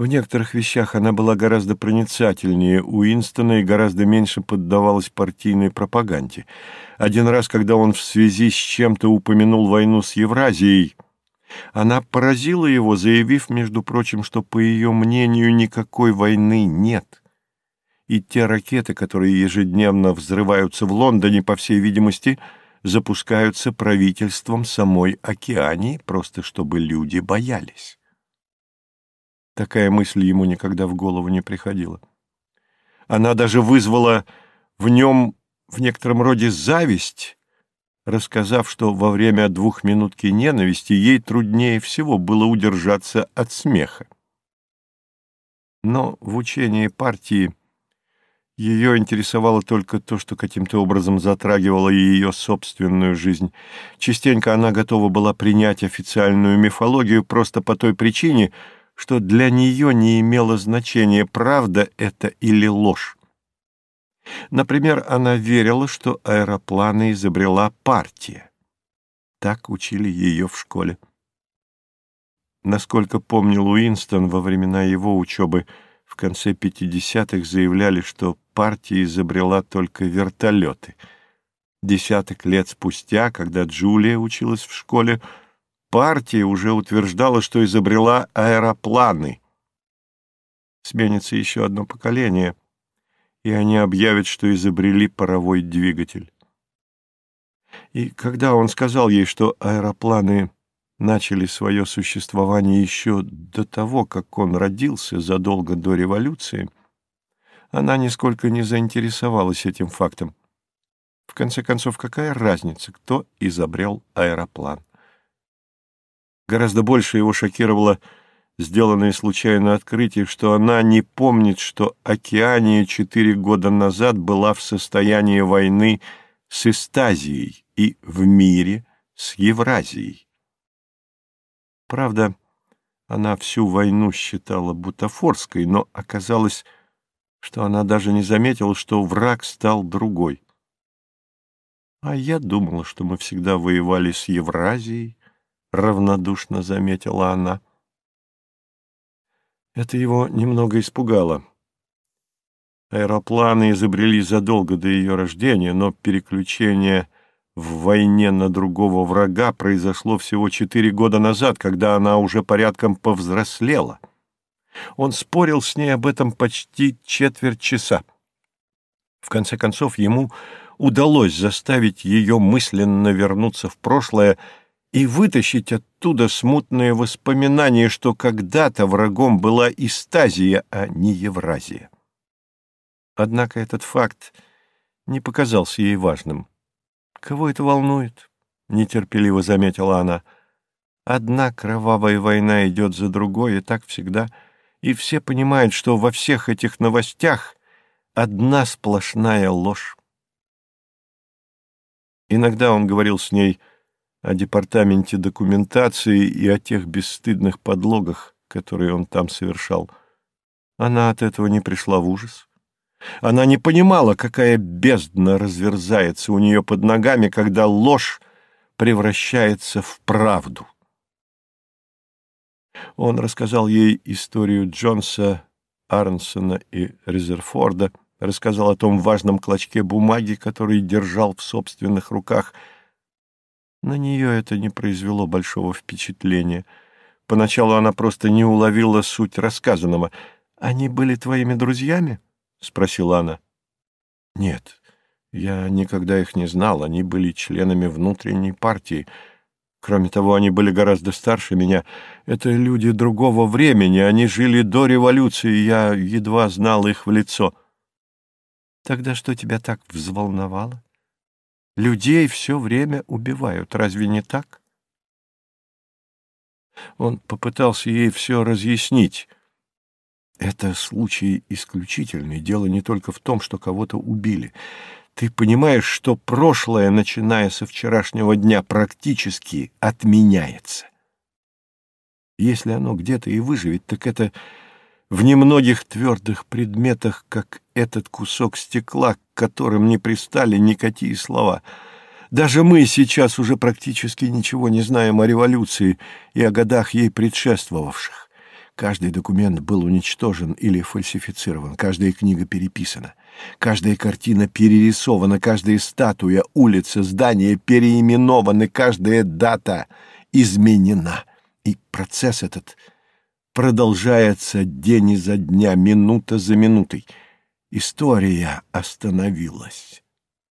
В некоторых вещах она была гораздо проницательнее Уинстона и гораздо меньше поддавалась партийной пропаганде. Один раз, когда он в связи с чем-то упомянул войну с Евразией, она поразила его, заявив, между прочим, что, по ее мнению, никакой войны нет. И те ракеты, которые ежедневно взрываются в Лондоне, по всей видимости, запускаются правительством самой Океании, просто чтобы люди боялись. Такая мысль ему никогда в голову не приходила. Она даже вызвала в нем в некотором роде зависть, рассказав, что во время двухминутки ненависти ей труднее всего было удержаться от смеха. Но в учении партии ее интересовало только то, что каким-то образом затрагивало ее собственную жизнь. Частенько она готова была принять официальную мифологию просто по той причине, что для нее не имело значения, правда это или ложь. Например, она верила, что аэропланы изобрела партия. Так учили ее в школе. Насколько помнил Уинстон, во времена его учебы в конце 50-х заявляли, что партия изобрела только вертолеты. Десяток лет спустя, когда Джулия училась в школе, партия уже утверждала, что изобрела аэропланы. Сменится еще одно поколение, и они объявят, что изобрели паровой двигатель. И когда он сказал ей, что аэропланы начали свое существование еще до того, как он родился, задолго до революции, она нисколько не заинтересовалась этим фактом. В конце концов, какая разница, кто изобрел аэроплан? Гораздо больше его шокировало сделанное случайно открытие, что она не помнит, что Океания четыре года назад была в состоянии войны с Эстазией и в мире с Евразией. Правда, она всю войну считала бутафорской, но оказалось, что она даже не заметила, что враг стал другой. А я думала, что мы всегда воевали с Евразией, — равнодушно заметила она. Это его немного испугало. Аэропланы изобрели задолго до ее рождения, но переключение в войне на другого врага произошло всего четыре года назад, когда она уже порядком повзрослела. Он спорил с ней об этом почти четверть часа. В конце концов, ему удалось заставить ее мысленно вернуться в прошлое и вытащить оттуда смутные воспоминания, что когда-то врагом была Истазия, а не Евразия. Однако этот факт не показался ей важным. «Кого это волнует?» — нетерпеливо заметила она. «Одна кровавая война идет за другой, и так всегда, и все понимают, что во всех этих новостях одна сплошная ложь». Иногда он говорил с ней — о департаменте документации и о тех бесстыдных подлогах, которые он там совершал. Она от этого не пришла в ужас. Она не понимала, какая бездна разверзается у нее под ногами, когда ложь превращается в правду. Он рассказал ей историю Джонса, Арнсона и Резерфорда, рассказал о том важном клочке бумаги, который держал в собственных руках — на нее это не произвело большого впечатления. Поначалу она просто не уловила суть рассказанного. «Они были твоими друзьями?» — спросила она. «Нет, я никогда их не знал. Они были членами внутренней партии. Кроме того, они были гораздо старше меня. Это люди другого времени. Они жили до революции, я едва знал их в лицо». «Тогда что тебя так взволновало?» Людей все время убивают, разве не так? Он попытался ей все разъяснить. Это случай исключительный. Дело не только в том, что кого-то убили. Ты понимаешь, что прошлое, начиная со вчерашнего дня, практически отменяется. Если оно где-то и выживет, так это в немногих твердых предметах, как этот кусок стекла, к которым не пристали никакие слова. Даже мы сейчас уже практически ничего не знаем о революции и о годах ей предшествовавших. Каждый документ был уничтожен или фальсифицирован, каждая книга переписана, каждая картина перерисована, каждая статуя, улица, здание переименованы, каждая дата изменена. И процесс этот продолжается день изо дня, минута за минутой. История остановилась.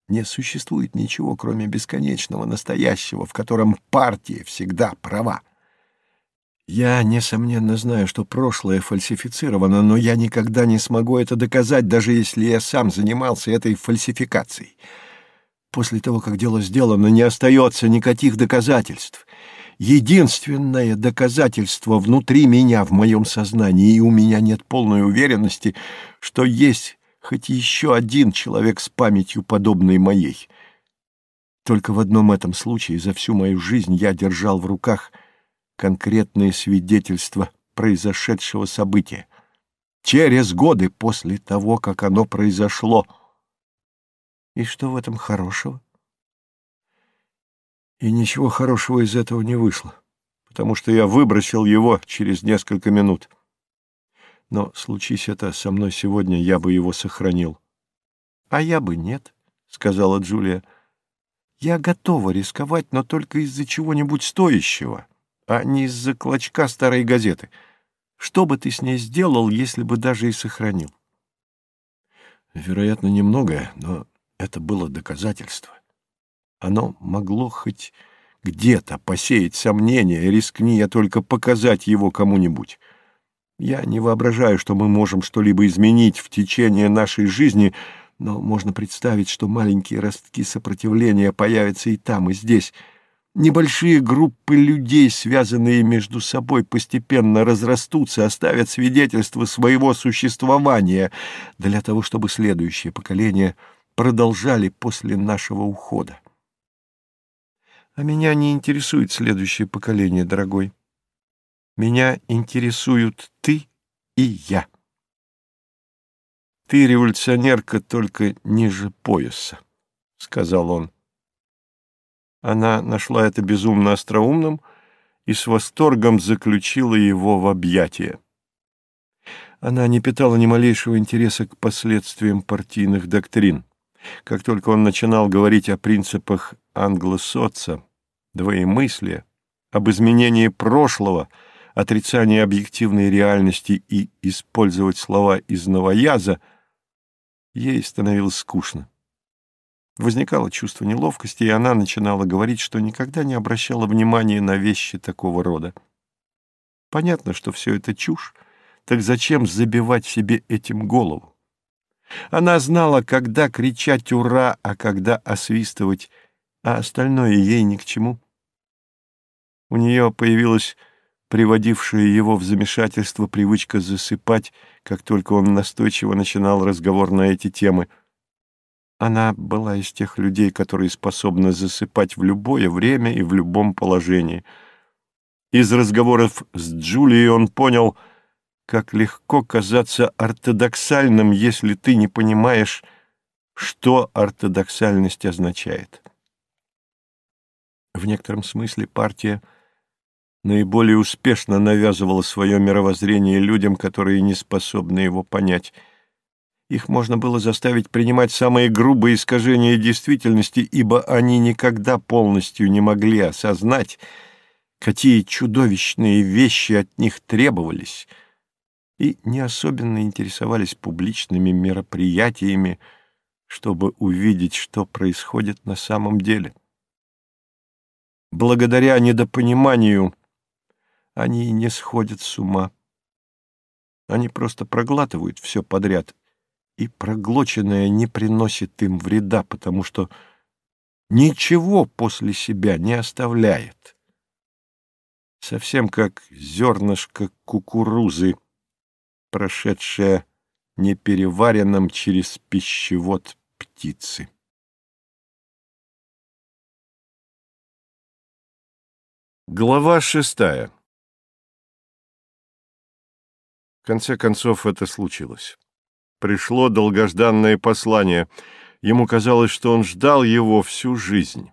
Не существует ничего, кроме бесконечного настоящего, в котором партия всегда права. Я, несомненно, знаю, что прошлое фальсифицировано, но я никогда не смогу это доказать, даже если я сам занимался этой фальсификацией. После того, как дело сделано, не остается никаких доказательств. Единственное доказательство внутри меня, в моем сознании, и у меня нет полной уверенности, что есть хоть еще один человек с памятью, подобной моей. Только в одном этом случае за всю мою жизнь я держал в руках конкретные свидетельства произошедшего события. Через годы после того, как оно произошло. И что в этом хорошего? И ничего хорошего из этого не вышло, потому что я выбросил его через несколько минут. Но случись это со мной сегодня, я бы его сохранил. — А я бы нет, — сказала Джулия. — Я готова рисковать, но только из-за чего-нибудь стоящего, а не из-за клочка старой газеты. Что бы ты с ней сделал, если бы даже и сохранил? Вероятно, немногое, но это было доказательство. Оно могло хоть где-то посеять сомнения, рискни я только показать его кому-нибудь. Я не воображаю, что мы можем что-либо изменить в течение нашей жизни, но можно представить, что маленькие ростки сопротивления появятся и там, и здесь. Небольшие группы людей, связанные между собой, постепенно разрастутся, оставят свидетельство своего существования для того, чтобы следующее поколение продолжали после нашего ухода. А меня не интересует следующее поколение, дорогой. Меня интересуют ты и я. Ты революционерка только ниже пояса, — сказал он. Она нашла это безумно остроумным и с восторгом заключила его в объятия. Она не питала ни малейшего интереса к последствиям партийных доктрин. Как только он начинал говорить о принципах англосоца, двоемыслия, об изменении прошлого, отрицании объективной реальности и использовать слова из новояза, ей становилось скучно. Возникало чувство неловкости, и она начинала говорить, что никогда не обращала внимания на вещи такого рода. Понятно, что все это чушь, так зачем забивать себе этим голову? Она знала, когда кричать «Ура!», а когда освистывать, а остальное ей ни к чему. У нее появилась приводившая его в замешательство привычка засыпать, как только он настойчиво начинал разговор на эти темы. Она была из тех людей, которые способны засыпать в любое время и в любом положении. Из разговоров с Джулией он понял, как легко казаться ортодоксальным, если ты не понимаешь, что ортодоксальность означает. В некотором смысле партия — наиболее успешно навязывала свое мировоззрение людям, которые не способны его понять. Их можно было заставить принимать самые грубые искажения действительности, ибо они никогда полностью не могли осознать, какие чудовищные вещи от них требовались, и не особенно интересовались публичными мероприятиями, чтобы увидеть, что происходит на самом деле. Благодаря недопониманию они не сходят с ума. Они просто проглатывают все подряд, и проглоченное не приносит им вреда, потому что ничего после себя не оставляет. Совсем как зернышко кукурузы, прошедшее непереваренным через пищевод птицы. Глава шестая конце концов это случилось. Пришло долгожданное послание. Ему казалось, что он ждал его всю жизнь.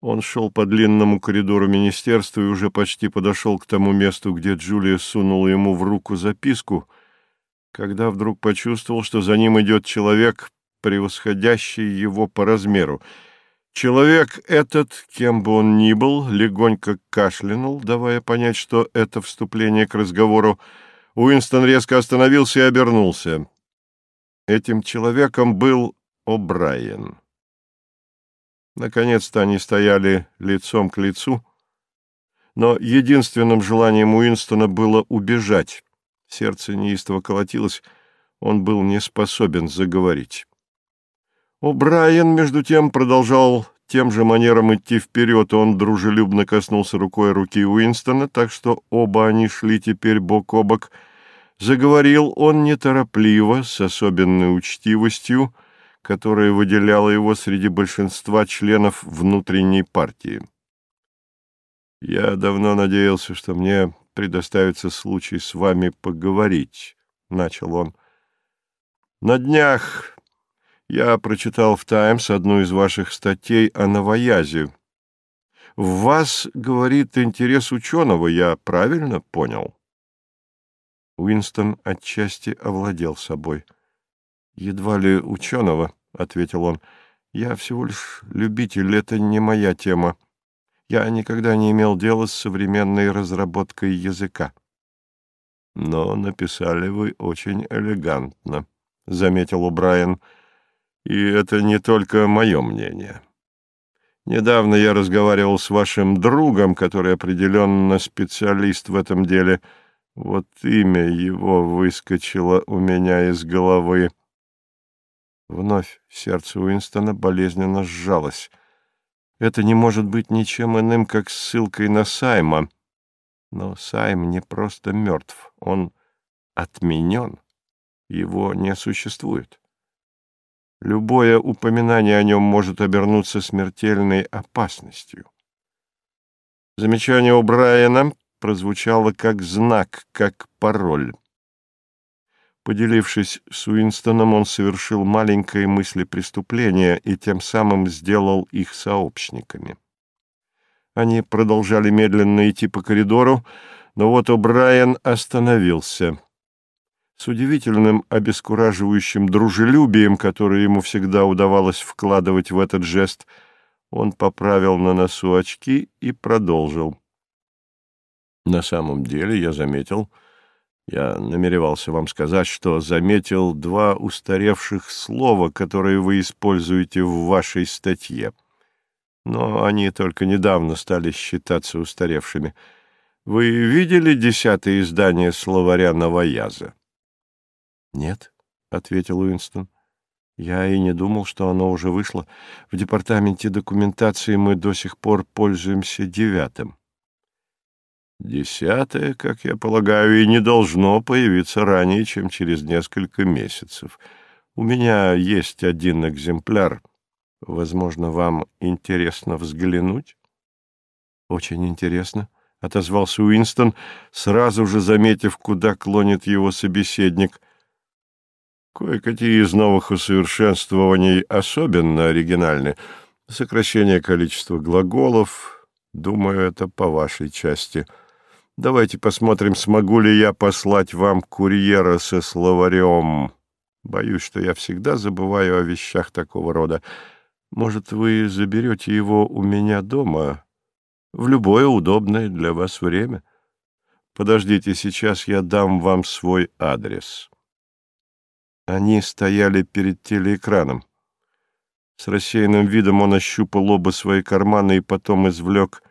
Он шел по длинному коридору министерства и уже почти подошел к тому месту, где Джулия сунула ему в руку записку, когда вдруг почувствовал, что за ним идет человек, превосходящий его по размеру. Человек этот, кем бы он ни был, легонько кашлянул, давая понять, что это вступление к разговору. Уинстон резко остановился и обернулся. Этим человеком был О'Брайен. Наконец-то они стояли лицом к лицу, но единственным желанием Уинстона было убежать. Сердце неистово колотилось, он был не способен заговорить. О'Брайен, между тем, продолжал тем же манером идти вперед, он дружелюбно коснулся рукой руки Уинстона, так что оба они шли теперь бок о бок. Заговорил он неторопливо, с особенной учтивостью, которая выделяла его среди большинства членов внутренней партии. «Я давно надеялся, что мне предоставится случай с вами поговорить», — начал он. «На днях я прочитал в «Таймс» одну из ваших статей о новоязе. В вас, говорит, интерес ученого, я правильно понял?» Уинстон отчасти овладел собой. «Едва ли ученого», — ответил он. «Я всего лишь любитель, это не моя тема. Я никогда не имел дела с современной разработкой языка». «Но написали вы очень элегантно», — заметил Брайан. «И это не только мое мнение». Недавно я разговаривал с вашим другом, который определенно специалист в этом деле. Вот имя его выскочило у меня из головы. Вновь сердце Уинстона болезненно сжалось. Это не может быть ничем иным, как ссылкой на Сайма. Но Сайм не просто мертв, он отменен, его не существует. Любое упоминание о нем может обернуться смертельной опасностью. Замечание у Брайана прозвучало как знак, как пароль. Поделившись с Уинстоном, он совершил маленькое мыслепреступление и тем самым сделал их сообщниками. Они продолжали медленно идти по коридору, но вот О'Брайен остановился. С удивительным обескураживающим дружелюбием, которое ему всегда удавалось вкладывать в этот жест, он поправил на носу очки и продолжил. «На самом деле я заметил...» Я намеревался вам сказать, что заметил два устаревших слова, которые вы используете в вашей статье. Но они только недавно стали считаться устаревшими. Вы видели десятое издание словаря «Новояза»? — Нет, — ответил Уинстон. — Я и не думал, что оно уже вышло. В департаменте документации мы до сих пор пользуемся девятым. Десятое, как я полагаю, и не должно появиться ранее, чем через несколько месяцев. У меня есть один экземпляр. Возможно, вам интересно взглянуть? — Очень интересно, — отозвался Уинстон, сразу же заметив, куда клонит его собеседник. Кое-какие из новых усовершенствований особенно оригинальны. Сокращение количества глаголов, думаю, это по вашей части — Давайте посмотрим, смогу ли я послать вам курьера со словарем. Боюсь, что я всегда забываю о вещах такого рода. Может, вы заберете его у меня дома в любое удобное для вас время? Подождите, сейчас я дам вам свой адрес. Они стояли перед телеэкраном. С рассеянным видом он ощупал оба свои карманы и потом извлек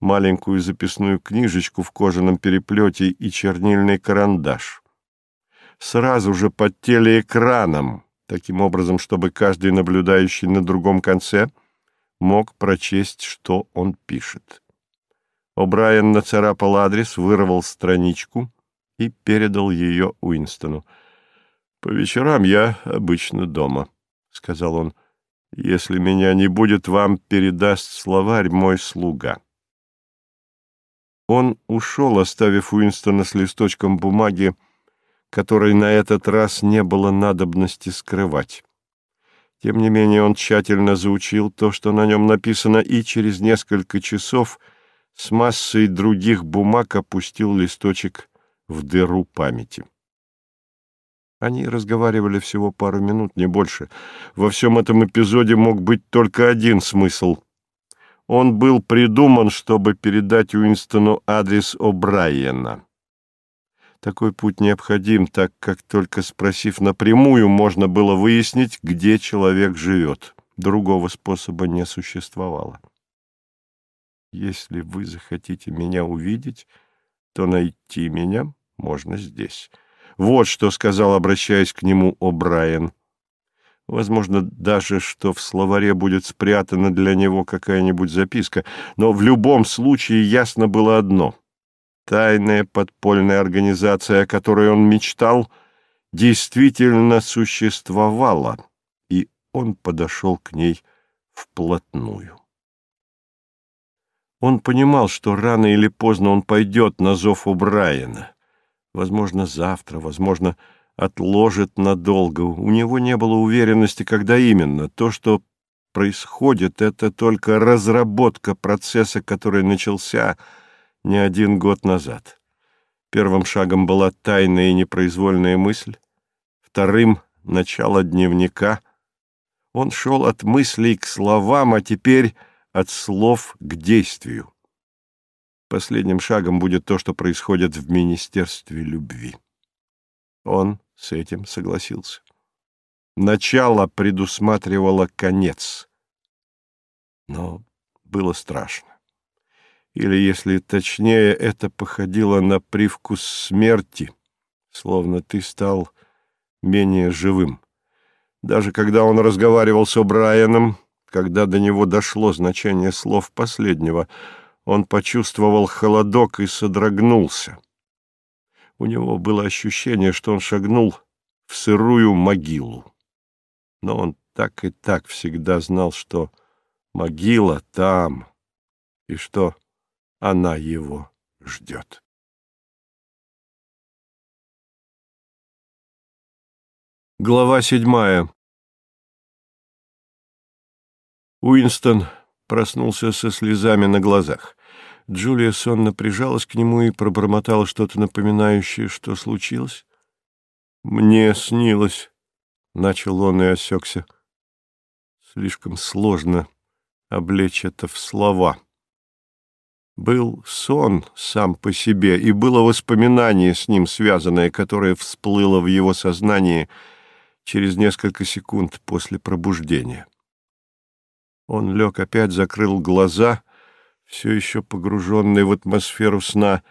маленькую записную книжечку в кожаном переплете и чернильный карандаш. Сразу же под телеэкраном, таким образом, чтобы каждый наблюдающий на другом конце мог прочесть, что он пишет. О'Брайен нацарапал адрес, вырвал страничку и передал ее Уинстону. «По вечерам я обычно дома», — сказал он. «Если меня не будет, вам передаст словарь мой слуга». Он ушел, оставив Уинстона с листочком бумаги, который на этот раз не было надобности скрывать. Тем не менее он тщательно заучил то, что на нем написано, и через несколько часов с массой других бумаг опустил листочек в дыру памяти. Они разговаривали всего пару минут, не больше. Во всем этом эпизоде мог быть только один смысл. Он был придуман, чтобы передать Уинстону адрес О'Брайена. Такой путь необходим, так как только спросив напрямую, можно было выяснить, где человек живет. Другого способа не существовало. Если вы захотите меня увидеть, то найти меня можно здесь. Вот что сказал, обращаясь к нему О'Брайен. Возможно, даже, что в словаре будет спрятана для него какая-нибудь записка, но в любом случае ясно было одно — Тайная подпольная организация, о которой он мечтал, действительно существовала, и он подошел к ней вплотную. Он понимал, что рано или поздно он пойдет на зов у Брайана. Возможно, завтра, возможно, отложит надолго. У него не было уверенности, когда именно. То, что происходит, это только разработка процесса, который начался — не один год назад. Первым шагом была тайная и непроизвольная мысль, вторым — начало дневника. Он шел от мыслей к словам, а теперь от слов к действию. Последним шагом будет то, что происходит в Министерстве любви. Он с этим согласился. Начало предусматривало конец. Но было страшно или, если точнее, это походило на привкус смерти, словно ты стал менее живым. Даже когда он разговаривал с О'Брайеном, когда до него дошло значение слов последнего, он почувствовал холодок и содрогнулся. У него было ощущение, что он шагнул в сырую могилу. Но он так и так всегда знал, что могила там, и что она его ждет. Глава седьмая Уинстон проснулся со слезами на глазах. Джулия сонно прижалась к нему и пробормотала что-то напоминающее, что случилось. «Мне снилось», — начал он и осекся. «Слишком сложно облечь это в слова». Был сон сам по себе, и было воспоминание с ним связанное, которое всплыло в его сознании через несколько секунд после пробуждения. Он лег опять, закрыл глаза, все еще погруженный в атмосферу сна.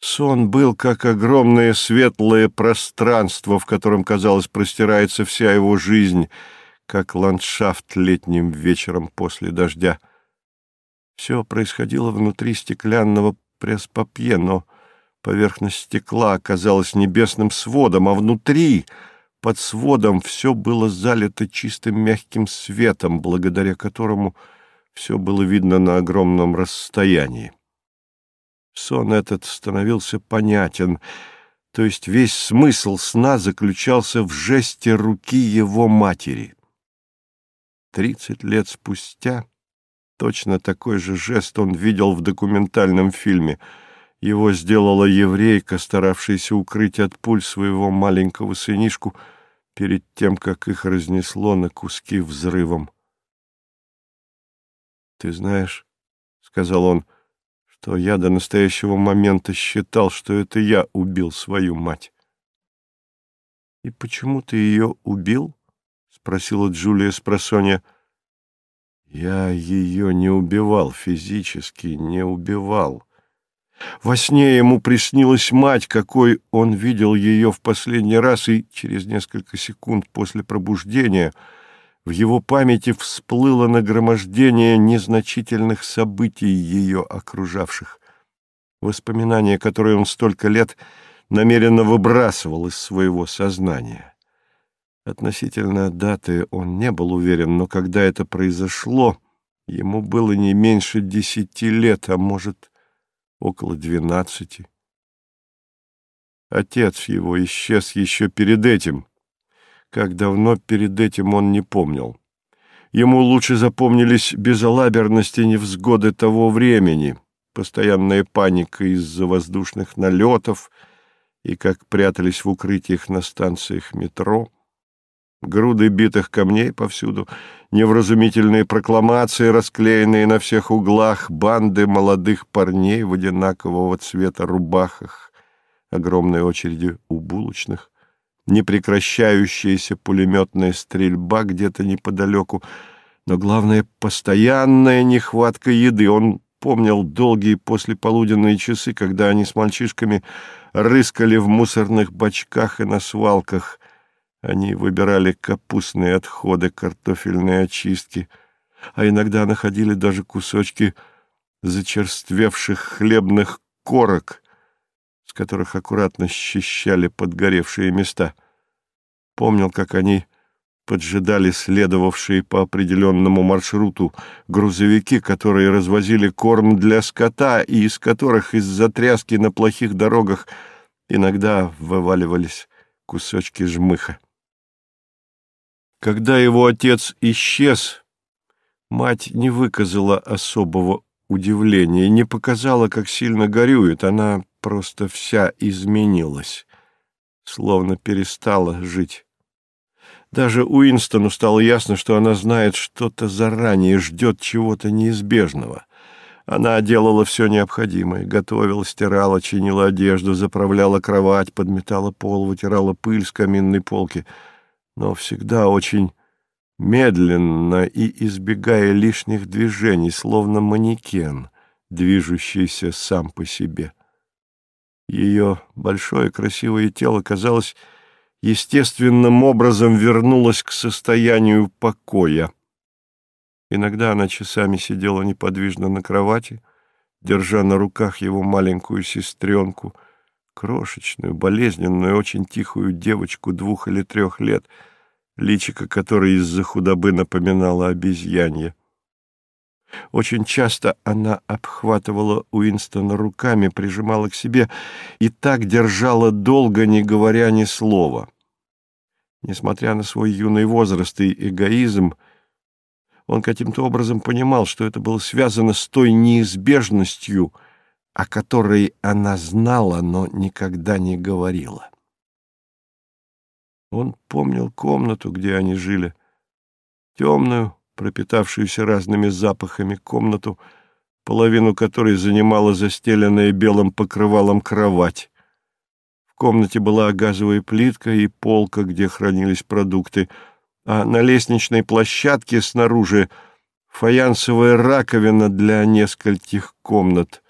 Сон был как огромное светлое пространство, в котором, казалось, простирается вся его жизнь, как ландшафт летним вечером после дождя. Все происходило внутри стеклянного пресс-папье, но поверхность стекла оказалась небесным сводом, а внутри, под сводом, все было залито чистым мягким светом, благодаря которому все было видно на огромном расстоянии. Сон этот становился понятен, то есть весь смысл сна заключался в жесте руки его матери. Тридцать лет спустя Точно такой же жест он видел в документальном фильме. Его сделала еврейка, старавшаяся укрыть от пуль своего маленького сынишку перед тем, как их разнесло на куски взрывом. «Ты знаешь, — сказал он, — что я до настоящего момента считал, что это я убил свою мать». «И почему ты ее убил?» — спросила Джулия Спросонья. — я ее не убивал физически, не убивал. Во сне ему приснилась мать, какой он видел ее в последний раз, и через несколько секунд после пробуждения в его памяти всплыло нагромождение незначительных событий ее окружавших. Воспоминания, которые он столько лет намеренно выбрасывал из своего сознания. Относительно даты он не был уверен, но когда это произошло, ему было не меньше десяти лет, а может, около двенадцати. Отец его исчез еще перед этим. как давно перед этим он не помнил. Ему лучше запомнились безалаберность и невзгоды того времени, постоянная паника из-за воздушных налетов и как прятались в укрытиях на станциях метро, груды битых камней повсюду, невразумительные прокламации, расклеенные на всех углах, банды молодых парней в одинакового цвета рубахах, огромные очереди у булочных, непрекращающаяся пулеметная стрельба где-то неподалеку, но главное — постоянная нехватка еды. Он помнил долгие послеполуденные часы, когда они с мальчишками рыскали в мусорных бачках и на свалках. Они выбирали капустные отходы, картофельные очистки, а иногда находили даже кусочки зачерствевших хлебных корок, с которых аккуратно счищали подгоревшие места. Помнил, как они поджидали следовавшие по определенному маршруту грузовики, которые развозили корм для скота и из которых из-за тряски на плохих дорогах иногда вываливались кусочки жмыха. Когда его отец исчез, мать не выказала особого удивления, не показала, как сильно горюет, она просто вся изменилась, словно перестала жить. Даже Уинстону стало ясно, что она знает что-то заранее, ждет чего-то неизбежного. Она делала все необходимое, готовила, стирала, чинила одежду, заправляла кровать, подметала пол, вытирала пыль с каминной полки, но всегда очень медленно и избегая лишних движений, словно манекен, движущийся сам по себе. Ее большое красивое тело казалось естественным образом вернулась к состоянию покоя. Иногда она часами сидела неподвижно на кровати, держа на руках его маленькую сестренку, крошечную, болезненную, очень тихую девочку двух или трех лет, личико которой из-за худобы напоминало обезьянье. Очень часто она обхватывала Уинстона руками, прижимала к себе и так держала долго, не говоря ни слова. Несмотря на свой юный возраст и эгоизм, он каким-то образом понимал, что это было связано с той неизбежностью, о которой она знала, но никогда не говорила. Он помнил комнату, где они жили, темную, пропитавшуюся разными запахами комнату, половину которой занимала застеленная белым покрывалом кровать. В комнате была газовая плитка и полка, где хранились продукты, а на лестничной площадке снаружи фаянсовая раковина для нескольких комнат.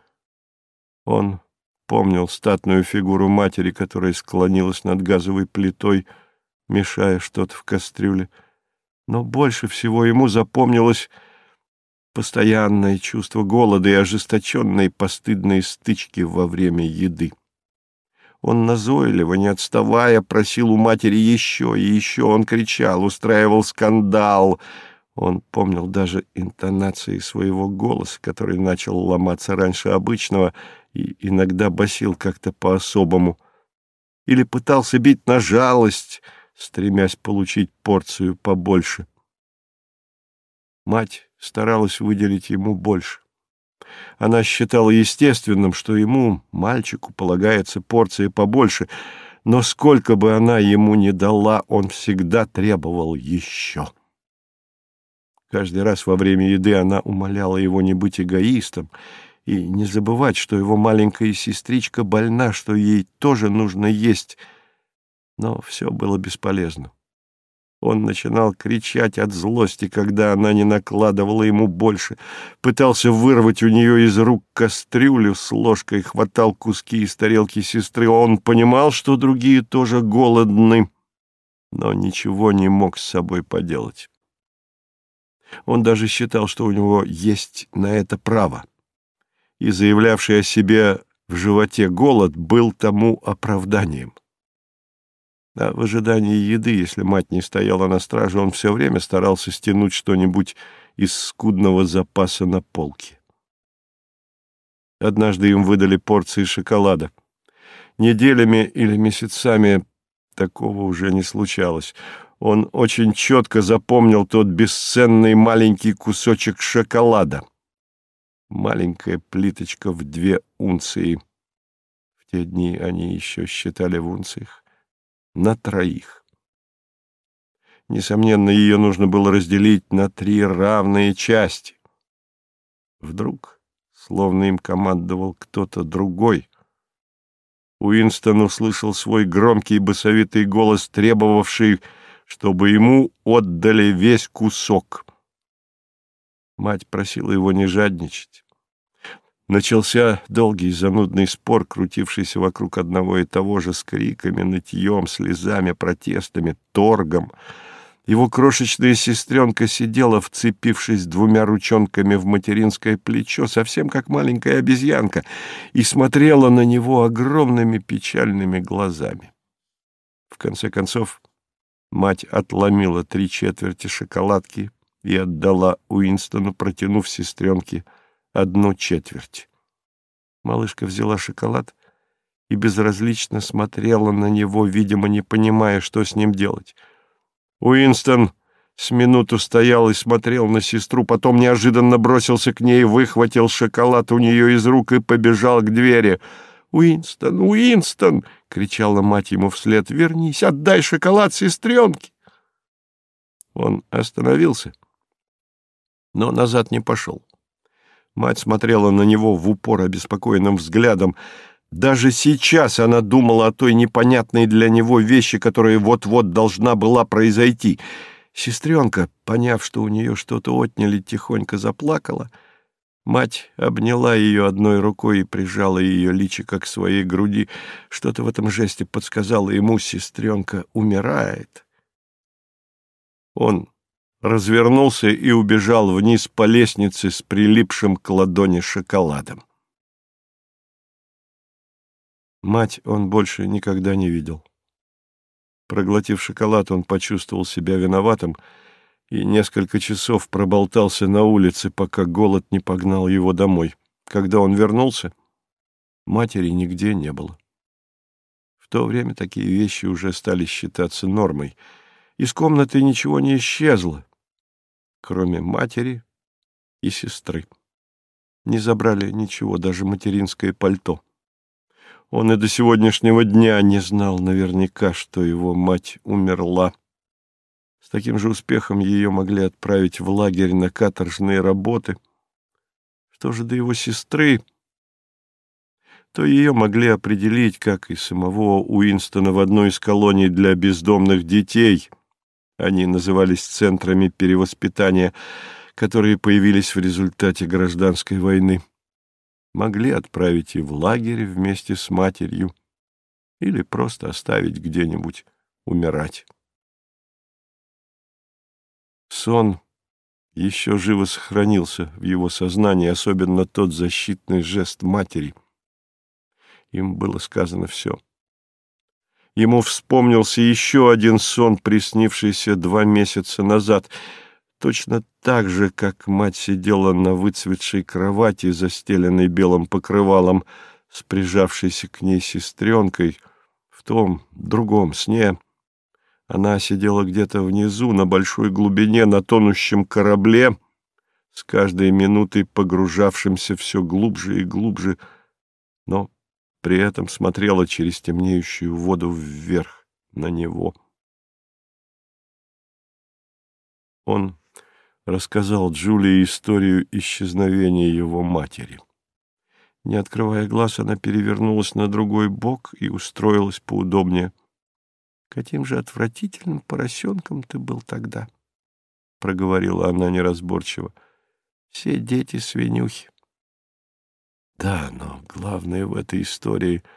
Он помнил статную фигуру матери, которая склонилась над газовой плитой, мешая что-то в кастрюле но больше всего ему запомнилось постоянное чувство голода и ожесточенные постыдные стычки во время еды. Он назойливо, не отставая, просил у матери еще и еще. Он кричал, устраивал скандал. Он помнил даже интонации своего голоса, который начал ломаться раньше обычного и иногда басил как-то по-особому. Или пытался бить на жалость — стремясь получить порцию побольше. Мать старалась выделить ему больше. Она считала естественным, что ему, мальчику, полагается порция побольше, но сколько бы она ему ни дала, он всегда требовал еще. Каждый раз во время еды она умоляла его не быть эгоистом и не забывать, что его маленькая сестричка больна, что ей тоже нужно есть — но все было бесполезно. Он начинал кричать от злости, когда она не накладывала ему больше, пытался вырвать у нее из рук кастрюлю с ложкой, хватал куски из тарелки сестры. Он понимал, что другие тоже голодны, но ничего не мог с собой поделать. Он даже считал, что у него есть на это право, и заявлявший о себе в животе голод был тому оправданием. А в ожидании еды, если мать не стояла на страже, он все время старался стянуть что-нибудь из скудного запаса на полке. Однажды им выдали порции шоколада. Неделями или месяцами такого уже не случалось. Он очень четко запомнил тот бесценный маленький кусочек шоколада. Маленькая плиточка в две унции. В те дни они еще считали в унциях. На троих. Несомненно, ее нужно было разделить на три равные части. Вдруг, словно им командовал кто-то другой, Уинстон услышал свой громкий басовитый голос, требовавший, чтобы ему отдали весь кусок. Мать просила его не жадничать. Начался долгий занудный спор, крутившийся вокруг одного и того же с криками, нытьем, слезами, протестами, торгом — его крошечная сестренка сидела, вцепившись двумя ручонками в материнское плечо, совсем как маленькая обезьянка, и смотрела на него огромными печальными глазами. В конце концов, мать отломила три четверти шоколадки и отдала Уинстону, протянув сестренке одну четверть. Малышка взяла шоколад и безразлично смотрела на него, видимо, не понимая, что с ним делать — Уинстон с минуту стоял и смотрел на сестру, потом неожиданно бросился к ней, выхватил шоколад у нее из рук и побежал к двери. «Уинстон! Уинстон!» — кричала мать ему вслед. «Вернись, отдай шоколад сестренке!» Он остановился, но назад не пошел. Мать смотрела на него в упор обеспокоенным взглядом. Даже сейчас она думала о той непонятной для него вещи, которая вот-вот должна была произойти. Сестренка, поняв, что у нее что-то отняли, тихонько заплакала. Мать обняла ее одной рукой и прижала ее личико к своей груди. Что-то в этом жесте подсказало ему, сестренка умирает. Он развернулся и убежал вниз по лестнице с прилипшим к ладони шоколадом. Мать он больше никогда не видел. Проглотив шоколад, он почувствовал себя виноватым и несколько часов проболтался на улице, пока голод не погнал его домой. Когда он вернулся, матери нигде не было. В то время такие вещи уже стали считаться нормой. Из комнаты ничего не исчезло, кроме матери и сестры. Не забрали ничего, даже материнское пальто. Он и до сегодняшнего дня не знал наверняка, что его мать умерла. С таким же успехом ее могли отправить в лагерь на каторжные работы. Что же до его сестры, то ее могли определить, как и самого Уинстона, в одной из колоний для бездомных детей. Они назывались центрами перевоспитания, которые появились в результате гражданской войны могли отправить и в лагерь вместе с матерью или просто оставить где-нибудь умирать. Сон еще живо сохранился в его сознании, особенно тот защитный жест матери. Им было сказано все. Ему вспомнился еще один сон, приснившийся два месяца назад — Точно так же, как мать сидела на выцветшей кровати, застеленной белым покрывалом, с прижавшейся к ней сестренкой, в том другом сне. Она сидела где-то внизу, на большой глубине, на тонущем корабле, с каждой минутой погружавшимся все глубже и глубже, но при этом смотрела через темнеющую воду вверх на него. Он рассказал Джулии историю исчезновения его матери. Не открывая глаз, она перевернулась на другой бок и устроилась поудобнее. «Каким же отвратительным поросенком ты был тогда!» — проговорила она неразборчиво. «Все дети свинюхи». Да, но главное в этой истории —